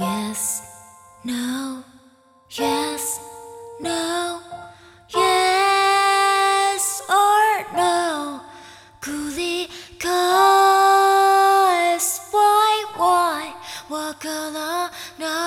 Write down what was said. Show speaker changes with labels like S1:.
S1: Yes, no, yes, no, yes or no. Coolly cause why, why, what color no.